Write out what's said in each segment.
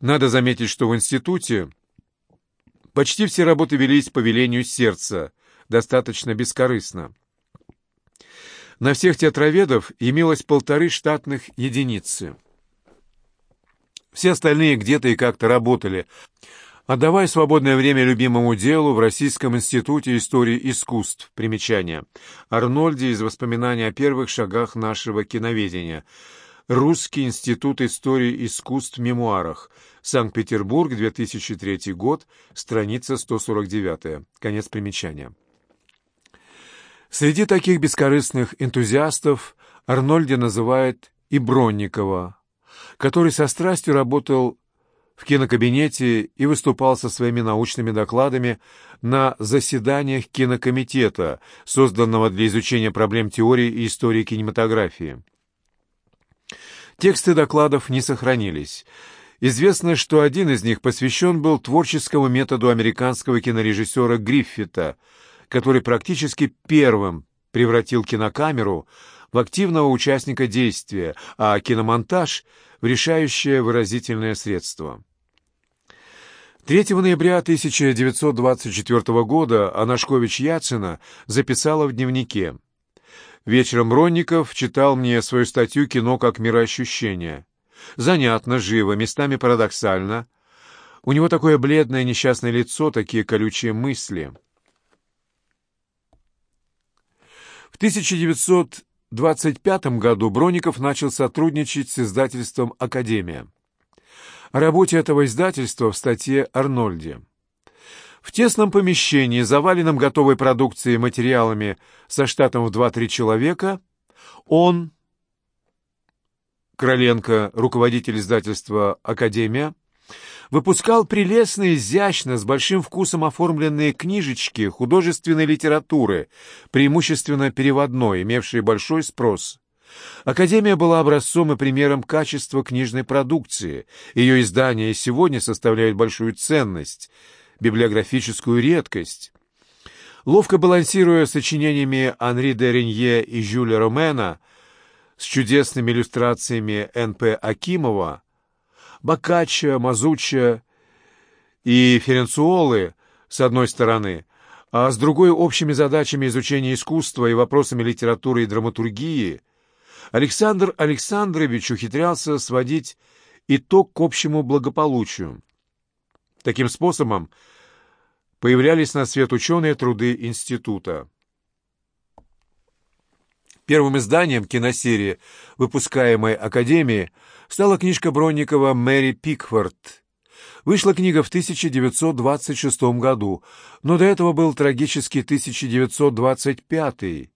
Надо заметить, что в институте почти все работы велись по велению сердца, достаточно бескорыстно. На всех театроведов имелось полторы штатных единицы. Все остальные где-то и как-то работали, отдавая свободное время любимому делу в Российском институте истории искусств. Примечание. Арнольди из воспоминаний о первых шагах нашего киноведения. Русский институт истории искусств в мемуарах. Санкт-Петербург, 2003 год, страница 149. Конец примечания. Среди таких бескорыстных энтузиастов Арнольди называет и Бронникова, который со страстью работал в кинокабинете и выступал со своими научными докладами на заседаниях кинокомитета, созданного для изучения проблем теории и истории кинематографии. Тексты докладов не сохранились. Известно, что один из них посвящен был творческому методу американского кинорежиссера Гриффита – который практически первым превратил кинокамеру в активного участника действия, а киномонтаж — в решающее выразительное средство. 3 ноября 1924 года Анашкович Яцина записала в дневнике «Вечером Ронников читал мне свою статью «Кино как мироощущение». Занятно, живо, местами парадоксально. У него такое бледное несчастное лицо, такие колючие мысли». В 1925 году Броников начал сотрудничать с издательством «Академия». О работе этого издательства в статье Арнольде. В тесном помещении, заваленном готовой продукцией материалами со штатом в 2-3 человека, он, Короленко, руководитель издательства «Академия», выпускал прелестно, изящно, с большим вкусом оформленные книжечки художественной литературы, преимущественно переводной, имевшие большой спрос. Академия была образцом и примером качества книжной продукции. Ее издания сегодня составляют большую ценность, библиографическую редкость. Ловко балансируя сочинениями Анри де Ренье и Жюля Ромена с чудесными иллюстрациями Н.П. Акимова, Боккаччо, Мазуччо и Ференцуолы с одной стороны, а с другой общими задачами изучения искусства и вопросами литературы и драматургии, Александр Александрович ухитрялся сводить итог к общему благополучию. Таким способом появлялись на свет ученые труды института. Первым изданием киносерии, выпускаемой Академией, стала книжка Бронникова «Мэри Пикфорд». Вышла книга в 1926 году, но до этого был трагический 1925.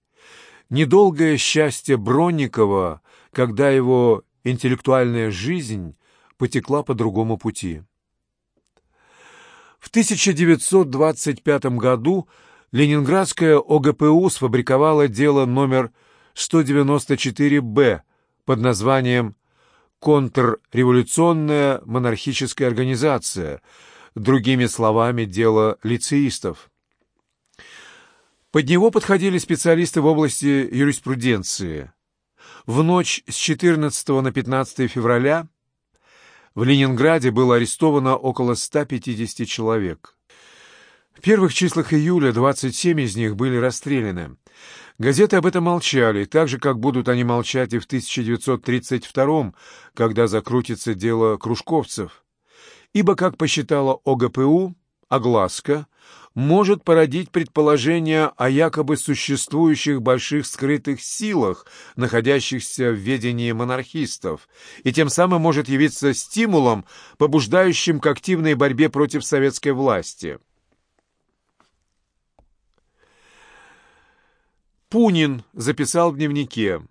Недолгое счастье Бронникова, когда его интеллектуальная жизнь потекла по другому пути. В 1925 году Ленинградская ОГПУ сфабриковала дело номер 194-Б под названием «Контрреволюционная монархическая организация», другими словами, дело лицеистов. Под него подходили специалисты в области юриспруденции. В ночь с 14 на 15 февраля в Ленинграде было арестовано около 150 человек. В первых числах июля 27 из них были расстреляны. Газеты об этом молчали, так же, как будут они молчать и в 1932 когда закрутится дело кружковцев. Ибо, как посчитала ОГПУ, огласка может породить предположение о якобы существующих больших скрытых силах, находящихся в ведении монархистов, и тем самым может явиться стимулом, побуждающим к активной борьбе против советской власти. Пунин записал в дневнике.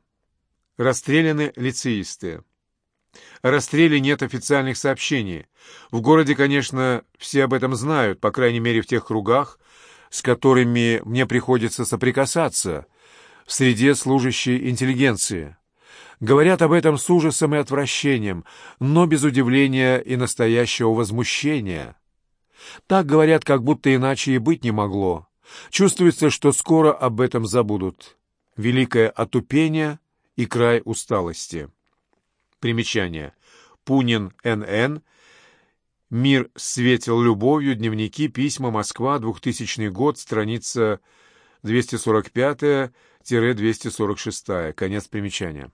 Расстреляны лицеисты. О расстреле нет официальных сообщений. В городе, конечно, все об этом знают, по крайней мере в тех кругах, с которыми мне приходится соприкасаться, в среде служащей интеллигенции. Говорят об этом с ужасом и отвращением, но без удивления и настоящего возмущения. Так говорят, как будто иначе и быть не могло. Чувствуется, что скоро об этом забудут. Великое отупение и край усталости. Примечание. Пунин Н.Н. «Мир светил любовью», дневники, письма, Москва, 2000 год, страница 245-246, конец примечания.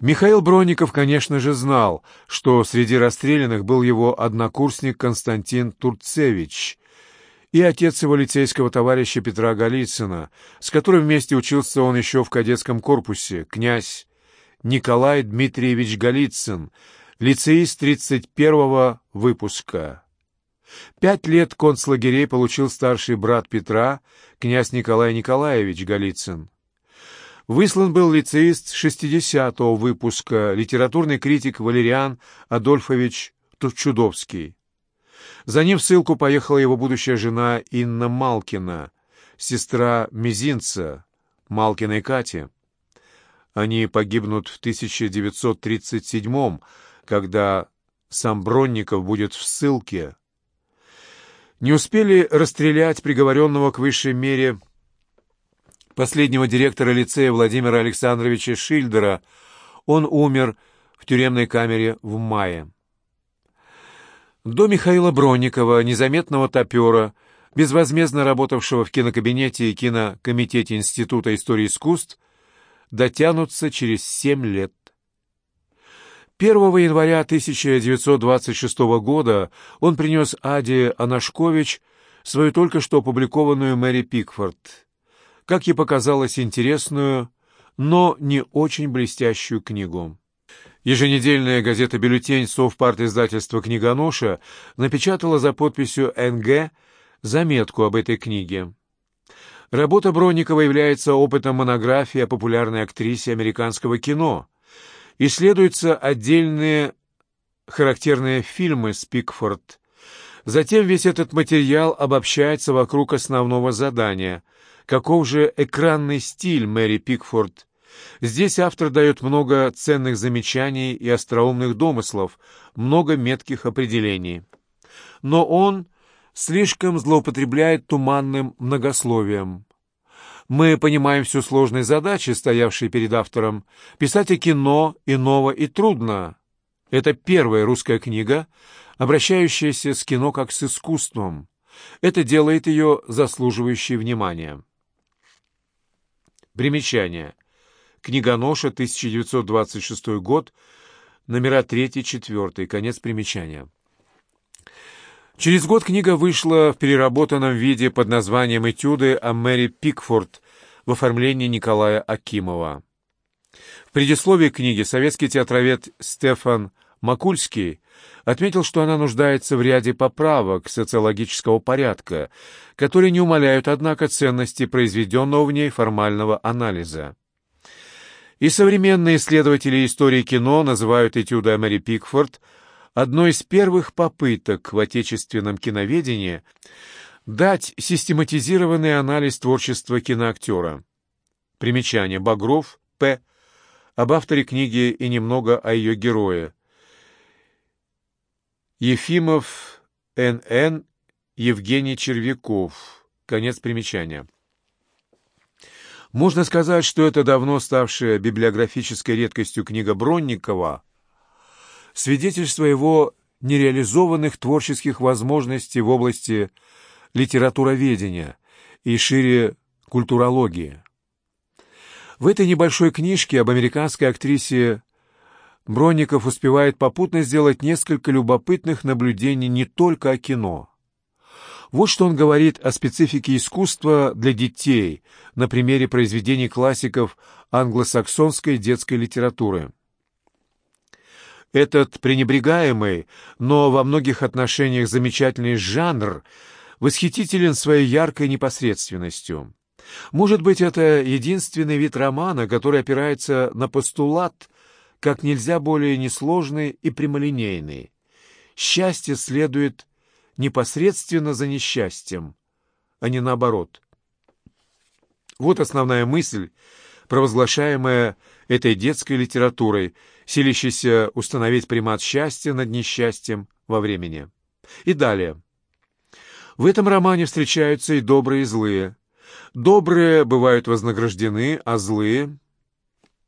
Михаил Бронников, конечно же, знал, что среди расстрелянных был его однокурсник Константин Турцевич и отец его лицейского товарища Петра Голицына, с которым вместе учился он еще в кадетском корпусе, князь Николай Дмитриевич Голицын, лицеист 31-го выпуска. Пять лет концлагерей получил старший брат Петра, князь Николай Николаевич Голицын. Выслан был лицеист 60-го выпуска, литературный критик Валериан Адольфович Чудовский. За ним в ссылку поехала его будущая жена Инна Малкина, сестра Мизинца, Малкиной Кати. Они погибнут в 1937-м, когда сам Бронников будет в ссылке. Не успели расстрелять приговоренного к высшей мере последнего директора лицея Владимира Александровича Шильдера. Он умер в тюремной камере в мае. До Михаила Бронникова, незаметного топера, безвозмездно работавшего в кинокабинете и кинокомитете Института истории искусств, дотянутся через семь лет. 1 января 1926 года он принес Аде Анашкович свою только что опубликованную Мэри Пикфорд, как ей показалось, интересную, но не очень блестящую книгу. Еженедельная газета «Бюллетень» совпарт-издательства «Книгоноша» напечатала за подписью «НГ» заметку об этой книге. Работа Бронникова является опытом монографии о популярной актрисе американского кино – Исследуются отдельные характерные фильмы с Пикфорд. Затем весь этот материал обобщается вокруг основного задания. Каков же экранный стиль Мэри Пикфорд? Здесь автор дает много ценных замечаний и остроумных домыслов, много метких определений. Но он слишком злоупотребляет туманным многословием. Мы понимаем всю сложность задачи, стоявшей перед автором. Писать о кино иного и трудно. Это первая русская книга, обращающаяся с кино как с искусством. Это делает ее заслуживающей внимания. Примечание. Книгоноша, 1926 год, номера 3-4, конец примечания. Через год книга вышла в переработанном виде под названием «Этюды о Мэри Пикфорд» в оформлении Николая Акимова. В предисловии книги советский театровед Стефан Макульский отметил, что она нуждается в ряде поправок социологического порядка, которые не умаляют, однако, ценности произведенного в ней формального анализа. И современные исследователи истории кино называют этюды о Мэри Пикфорд – одной из первых попыток в отечественном киноведении дать систематизированный анализ творчества киноактера. Примечание. Багров, П. Об авторе книги и немного о ее герое. Ефимов, Н.Н. Евгений Червяков. Конец примечания. Можно сказать, что это давно ставшая библиографической редкостью книга Бронникова свидетельство его нереализованных творческих возможностей в области литературоведения и шире культурологии. В этой небольшой книжке об американской актрисе Бронников успевает попутно сделать несколько любопытных наблюдений не только о кино. Вот что он говорит о специфике искусства для детей на примере произведений классиков англосаксонской детской литературы. Этот пренебрегаемый, но во многих отношениях замечательный жанр восхитителен своей яркой непосредственностью. Может быть, это единственный вид романа, который опирается на постулат, как нельзя более несложный и прямолинейный. Счастье следует непосредственно за несчастьем, а не наоборот. Вот основная мысль, провозглашаемая этой детской литературой, силящейся установить примат счастья над несчастьем во времени. И далее. В этом романе встречаются и добрые, и злые. Добрые бывают вознаграждены, а злые...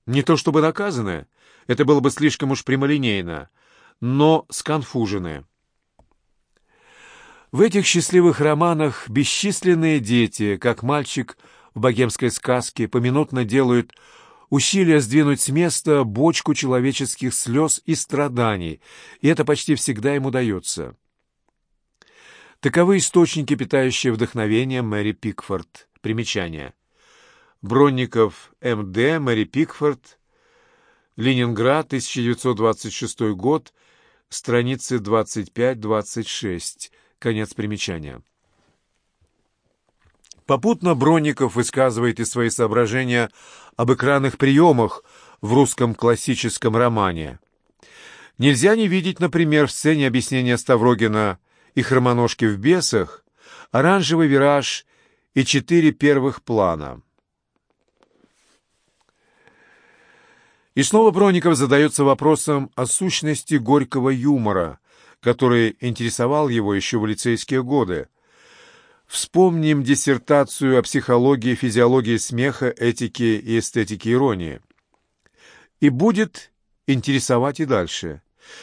Не то чтобы наказаны, это было бы слишком уж прямолинейно, но сконфужены. В этих счастливых романах бесчисленные дети, как мальчик в богемской сказке, поминутно делают усилия сдвинуть с места бочку человеческих слез и страданий, и это почти всегда им удается. Таковы источники, питающие вдохновение Мэри Пикфорд. Примечание. Бронников М.Д., Мэри Пикфорд, Ленинград, 1926 год, страницы 25-26. Конец примечания. Попутно Бронников высказывает и свои соображения об экранных приемах в русском классическом романе. Нельзя не видеть, например, в сцене объяснения Ставрогина и хромоножки в бесах оранжевый вираж и четыре первых плана. И снова Бронников задается вопросом о сущности горького юмора, который интересовал его еще в лицейские годы. Вспомним диссертацию о психологии, физиологии смеха, этике и эстетике иронии. И будет интересовать и дальше.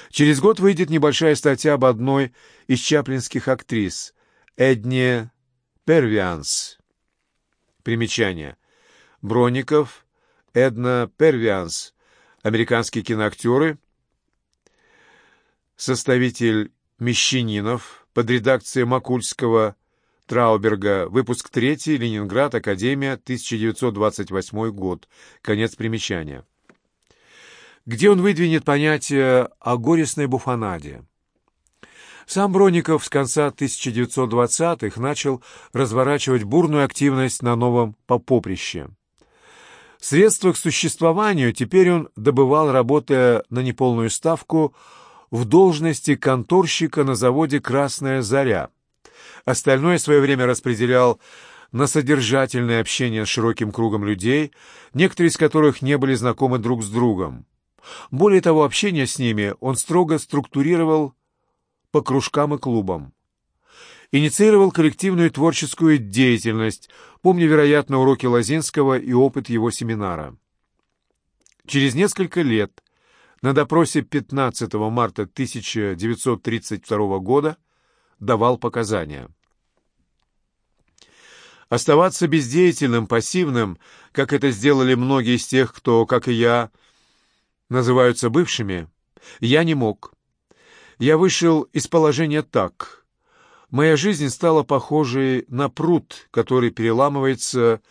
Через год выйдет небольшая статья об одной из чаплинских актрис, Эдне Первианс. Примечание. Бронников, Эдна Первианс, американские киноактеры, составитель Мещанинов под редакцией Макульского, Трауберга, выпуск 3, Ленинград, Академия, 1928 год. Конец примечания. Где он выдвинет понятие о горестной буфанаде? Сам Бронников с конца 1920-х начал разворачивать бурную активность на новом попоприще. Средства к существованию теперь он добывал, работая на неполную ставку, в должности конторщика на заводе «Красная заря». Остальное свое время распределял на содержательное общение с широким кругом людей, некоторые из которых не были знакомы друг с другом. Более того, общение с ними он строго структурировал по кружкам и клубам. Инициировал коллективную творческую деятельность, помня, вероятно, уроки Лозинского и опыт его семинара. Через несколько лет, на допросе 15 марта 1932 года, давал показания. Оставаться бездеятельным, пассивным, как это сделали многие из тех, кто, как и я, называются бывшими, я не мог. Я вышел из положения так. Моя жизнь стала похожей на пруд, который переламывается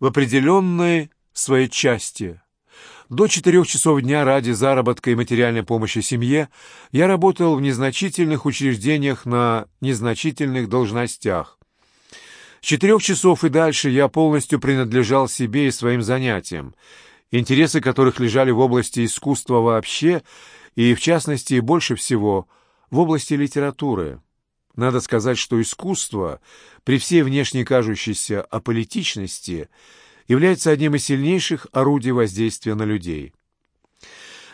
в определенной своей части. До четырех часов дня ради заработка и материальной помощи семье я работал в незначительных учреждениях на незначительных должностях. Четырех часов и дальше я полностью принадлежал себе и своим занятиям, интересы которых лежали в области искусства вообще и, в частности, больше всего в области литературы. Надо сказать, что искусство, при всей внешней кажущейся аполитичности, является одним из сильнейших орудий воздействия на людей.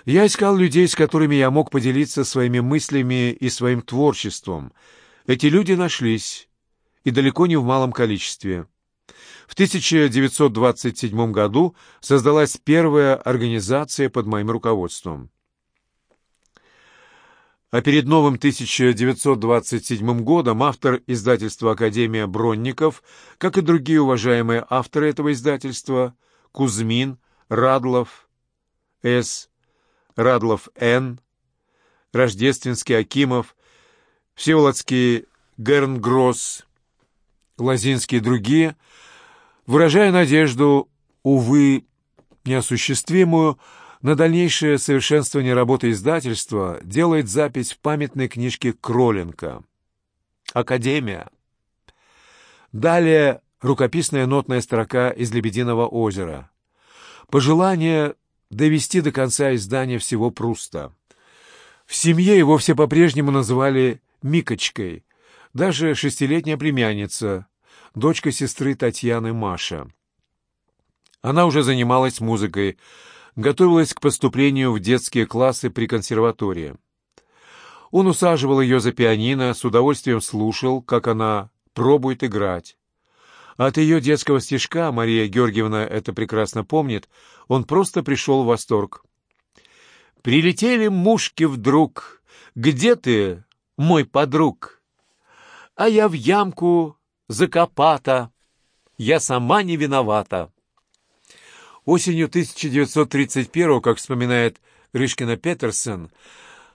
Я искал людей, с которыми я мог поделиться своими мыслями и своим творчеством. Эти люди нашлись, и далеко не в малом количестве. В 1927 году создалась первая организация под моим руководством. А перед новым 1927 годом автор издательства «Академия Бронников», как и другие уважаемые авторы этого издательства, Кузьмин, Радлов, С., Радлов Н., Рождественский, Акимов, Всеволодский, Гернгросс, Лазинский и другие, выражая надежду, увы, неосуществимую, на дальнейшее совершенствование работы издательства делает запись в памятной книжке Кроленко. Академия. Далее рукописная нотная строка из «Лебединого озера». Пожелание довести до конца издания всего Пруста. В семье его все по-прежнему называли Микочкой, даже шестилетняя племянница, дочка сестры Татьяны Маша. Она уже занималась музыкой, готовилась к поступлению в детские классы при консерватории. Он усаживал ее за пианино, с удовольствием слушал, как она пробует играть. От ее детского стишка, Мария Георгиевна это прекрасно помнит, он просто пришел в восторг. «Прилетели мушки вдруг, Где ты, мой подруг? А я в ямку закопата. Я сама не виновата. Осенью 1931 как вспоминает Рышкина Петерсон,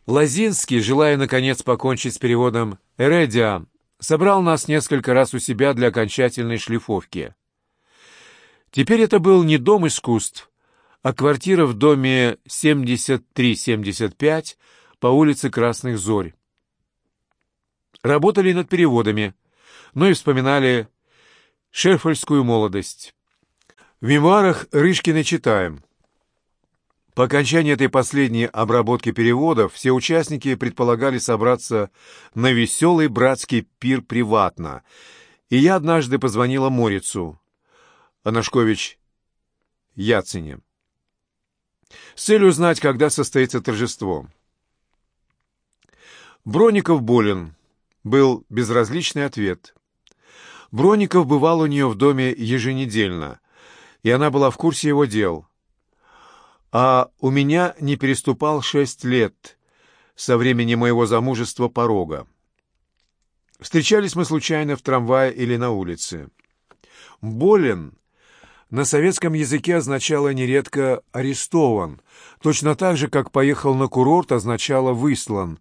Лазинский, желая, наконец, покончить с переводом «Эредиа», собрал нас несколько раз у себя для окончательной шлифовки. Теперь это был не дом искусств, а квартира в доме 73-75 по улице Красных Зорь. Работали над переводами, но и вспоминали шерфельскую молодость. В мемуарах Рышкина читаем. По окончании этой последней обработки переводов все участники предполагали собраться на веселый братский пир приватно, и я однажды позвонила Морицу, Анашкович Яцине, с целью узнать, когда состоится торжество. Броников болен, был безразличный ответ. Броников бывал у нее в доме еженедельно, и она была в курсе его дел. А у меня не переступал шесть лет со времени моего замужества порога. Встречались мы случайно в трамвае или на улице. «Болен» на советском языке означало нередко «арестован», точно так же, как «поехал на курорт» означало «выслан».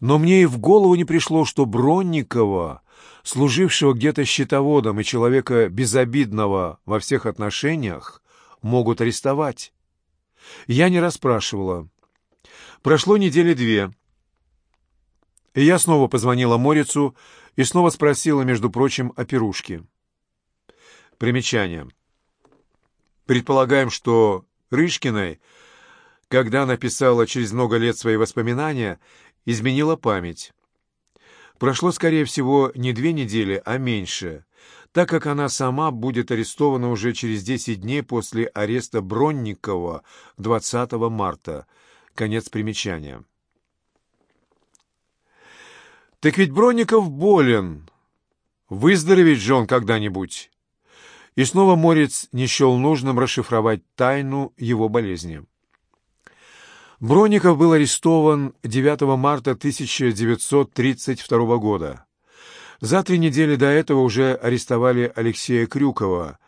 Но мне и в голову не пришло, что Бронникова служившего где-то счетоводом и человека безобидного во всех отношениях, могут арестовать. Я не расспрашивала. Прошло недели две. И я снова позвонила Морицу и снова спросила, между прочим, о пирушке. Примечание. Предполагаем, что Рышкиной, когда она писала через много лет свои воспоминания, изменила память. Прошло, скорее всего, не две недели, а меньше, так как она сама будет арестована уже через 10 дней после ареста Бронникова 20 марта. Конец примечания. «Так ведь Бронников болен. Выздороветь же он когда-нибудь». И снова Морец не счел нужным расшифровать тайну его болезни. Бронников был арестован 9 марта 1932 года. За три недели до этого уже арестовали Алексея Крюкова.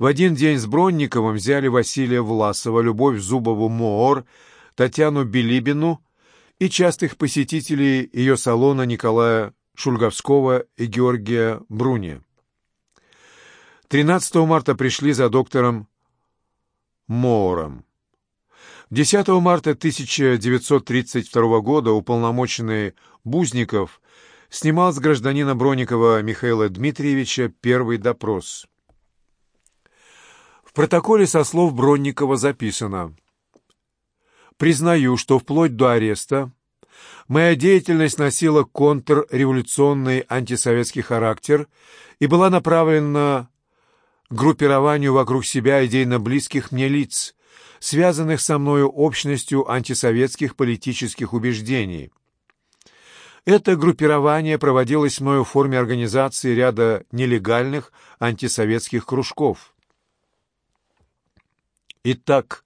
В один день с Бронниковым взяли Василия Власова, Любовь Зубову-Моор, Татьяну Билибину и частых посетителей ее салона Николая Шульговского и Георгия Бруни. 13 марта пришли за доктором Моором. 10 марта 1932 года уполномоченный Бузников снимал с гражданина Броникова Михаила Дмитриевича первый допрос. В протоколе со слов Бронникова записано «Признаю, что вплоть до ареста моя деятельность носила контрреволюционный антисоветский характер и была направлена группированию вокруг себя идейно близких мне лиц – связанных со мною общностью антисоветских политических убеждений. Это группирование проводилось мною в форме организации ряда нелегальных антисоветских кружков. Итак,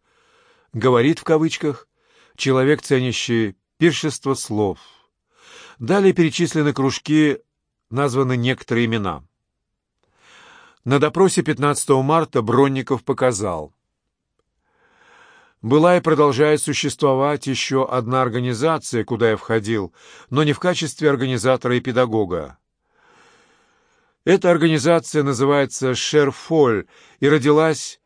говорит в кавычках, человек, ценящий пиршество слов. Далее перечислены кружки, названы некоторые имена. На допросе 15 марта Бронников показал, была и продолжает существовать еще одна организация, куда я входил, но не в качестве организатора и педагога. Эта организация называется «Шерфоль» и родилась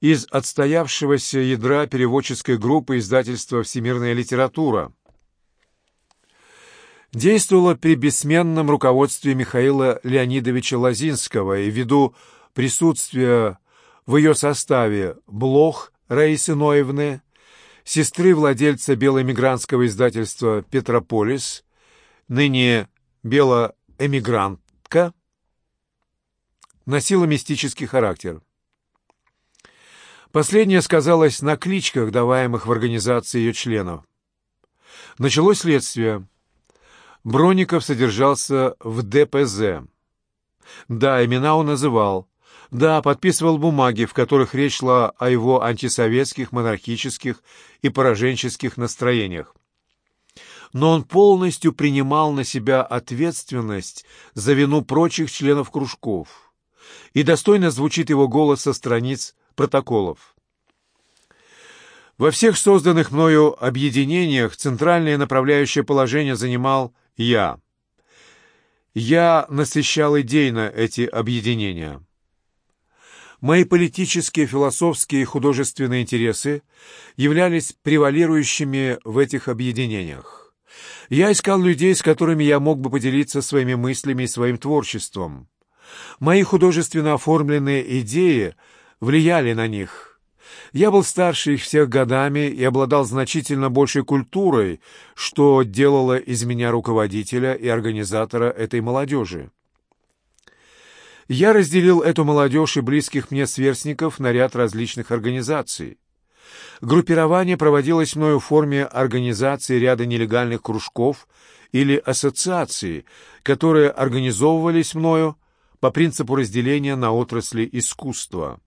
из отстоявшегося ядра переводческой группы издательства «Всемирная литература». Действовала при бессменном руководстве Михаила Леонидовича Лозинского и ввиду присутствия в ее составе Блох, Раисы Ноевны, сестры владельца белоэмигрантского издательства «Петрополис», ныне белоэмигрантка, носила мистический характер. Последнее сказалось на кличках, даваемых в организации ее членов. Началось следствие. Броников содержался в ДПЗ. Да, имена он называл, да, подписывал бумаги, в которых речь шла о его антисоветских, монархических и пораженческих настроениях. но он полностью принимал на себя ответственность за вину прочих членов кружков, и достойно звучит его голос со страниц протоколов. Во всех созданных мною объединениях центральное направляющее положение занимал я. Я насыщал идейно эти объединения. Мои политические, философские и художественные интересы являлись превалирующими в этих объединениях. Я искал людей, с которыми я мог бы поделиться своими мыслями и своим творчеством. Мои художественно оформленные идеи влияли на них – я был старше их всех годами и обладал значительно большей культурой, что делало из меня руководителя и организатора этой молодежи. Я разделил эту молодежь и близких мне сверстников на ряд различных организаций. Группирование проводилось мною в форме организации ряда нелегальных кружков или ассоциаций, которые организовывались мною по принципу разделения на отрасли искусства.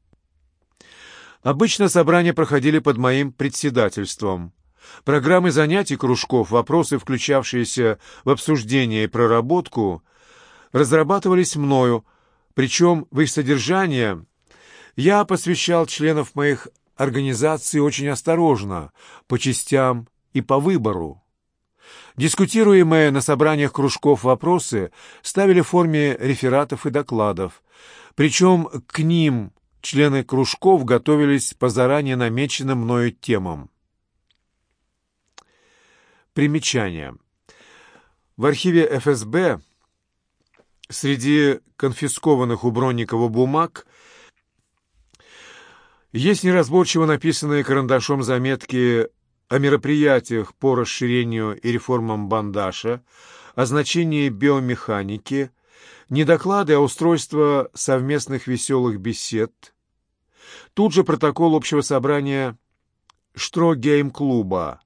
Обычно собрания проходили под моим председательством. Программы занятий кружков, вопросы, включавшиеся в обсуждение и проработку, разрабатывались мною, причем в их содержание я посвящал членов моих организаций очень осторожно, по частям и по выбору. Дискутируемые на собраниях кружков вопросы ставили в форме рефератов и докладов, причем к ним члены кружков готовились по заранее намеченным мною темам. Примечание. В архиве ФСБ среди конфискованных у Бронникова бумаг есть неразборчиво написанные карандашом заметки о мероприятиях по расширению и реформам Бандаша, о значении биомеханики, не доклады, а устройство совместных веселых бесед. Тут же протокол общего собрания Штрогейм-клуба.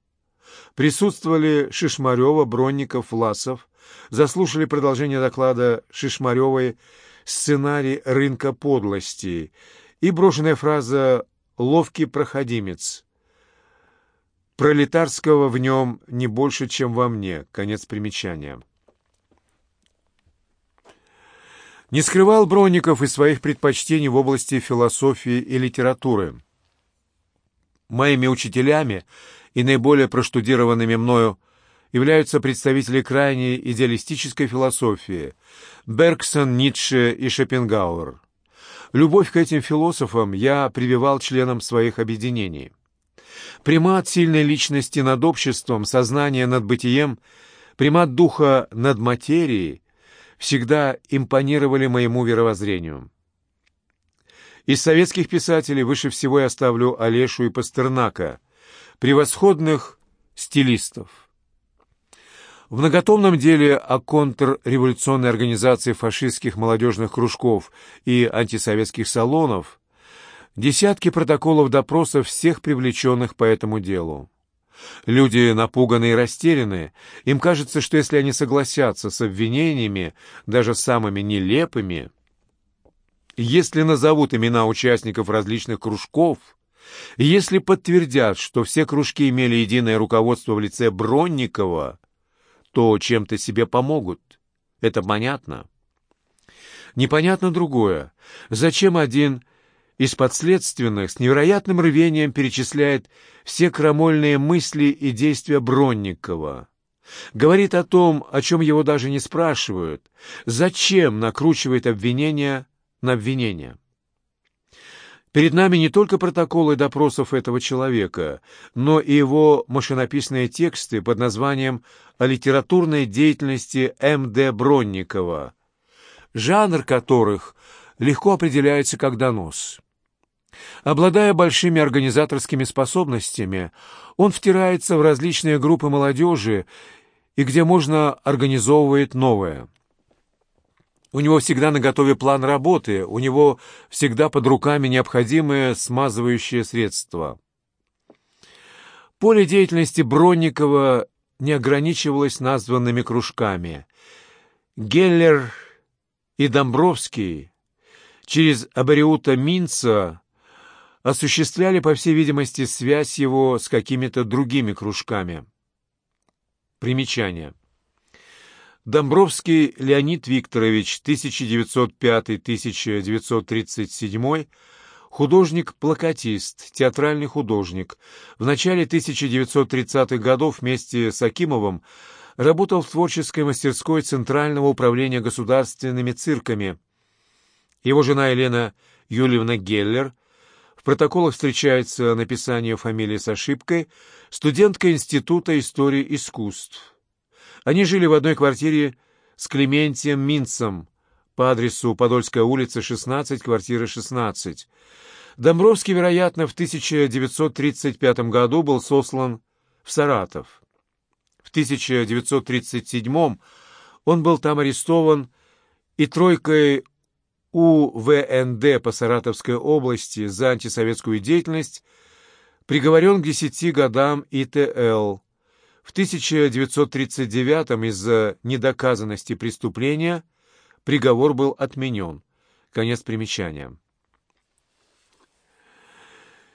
Присутствовали Шишмарева, Бронников, Власов. Заслушали продолжение доклада Шишмаревой «Сценарий рынка подлости» и брошенная фраза «ловкий проходимец». Пролетарского в нем не больше, чем во мне. Конец примечания. Не скрывал Бронников и своих предпочтений в области философии и литературы. Моими учителями и наиболее проштудированными мною являются представители крайней идеалистической философии Бергсон, Ницше и Шопенгауэр. Любовь к этим философам я прививал членам своих объединений. Примат сильной личности над обществом, сознание над бытием, примат духа над материей всегда импонировали моему веровоззрению. Из советских писателей выше всего я ставлю Олешу и Пастернака, превосходных стилистов. В многотомном деле о контрреволюционной организации фашистских молодежных кружков и антисоветских салонов десятки протоколов допросов всех привлеченных по этому делу. Люди напуганы и растеряны. Им кажется, что если они согласятся с обвинениями, даже самыми нелепыми, если назовут имена участников различных кружков, если подтвердят, что все кружки имели единое руководство в лице Бронникова, то чем-то себе помогут. Это понятно. Непонятно другое. Зачем один из подследственных с невероятным рвением перечисляет все крамольные мысли и действия Бронникова. Говорит о том, о чем его даже не спрашивают. Зачем накручивает обвинение на обвинение? Перед нами не только протоколы допросов этого человека, но и его машинописные тексты под названием «О литературной деятельности М.Д. Бронникова», жанр которых легко определяется как донос. Обладая большими организаторскими способностями, он втирается в различные группы молодежи и где можно организовывает новое. У него всегда наготове план работы, у него всегда под руками необходимые смазывающие средства. Поле деятельности Бронникова не ограничивалось названными кружками. Геллер и Домбровский через Абариута Минца осуществляли, по всей видимости, связь его с какими-то другими кружками. Примечание. Домбровский Леонид Викторович, 1905-1937, художник-плакатист, театральный художник. В начале 1930-х годов вместе с Акимовым работал в творческой мастерской Центрального управления государственными цирками. Его жена Елена Юльевна Геллер в протоколах встречается написание фамилии с ошибкой, студентка Института истории искусств. Они жили в одной квартире с Клементием Минцем по адресу Подольская улица, 16, квартира 16. Домбровский, вероятно, в 1935 году был сослан в Саратов. В 1937 он был там арестован и тройкой УВНД по Саратовской области за антисоветскую деятельность приговорен к десяти годам ИТЛ. В 1939 из-за недоказанности преступления приговор был отменен. Конец примечания.